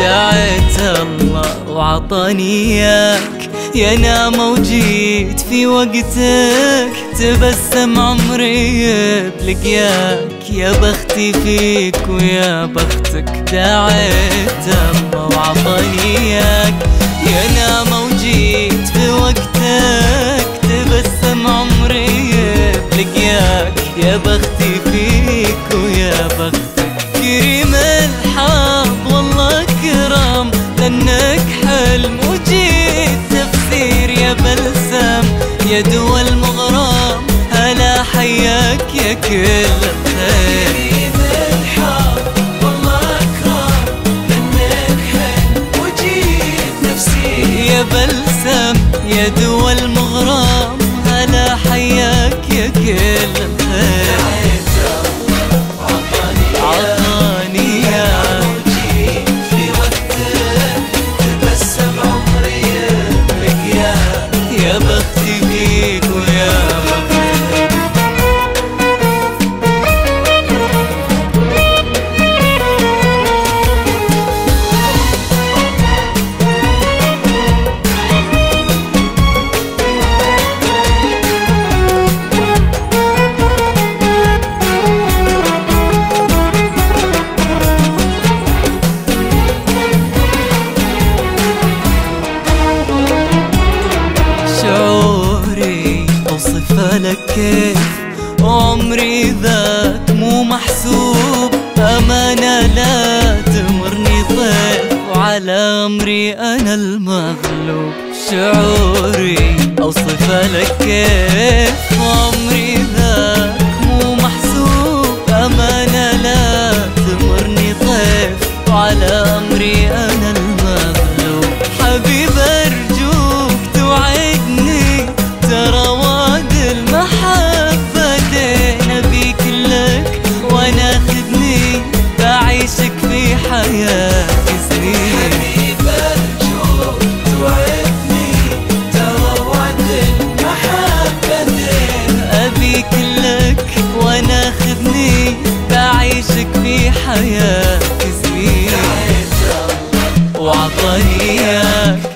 دعيت الله وعطاني إياك. يا نعمة وجيت في وقتك تبسم عمري بلقياك يا بختي فيك ويا بختك دعيت الله وعطاني إياك. يا نعمة وجيت وجيت تفسير يا بلسم. يا دول مغرم هلا حياك يا كل نفسي. يا بلسم يا دول مغرم اوصف لك كيف عمري ذاك مو محسوب؟ أمانة لا تمرني طيف وعلى أمري أنا المغلوب. شعوري أوصف لك كيف عمري ذاك حياتي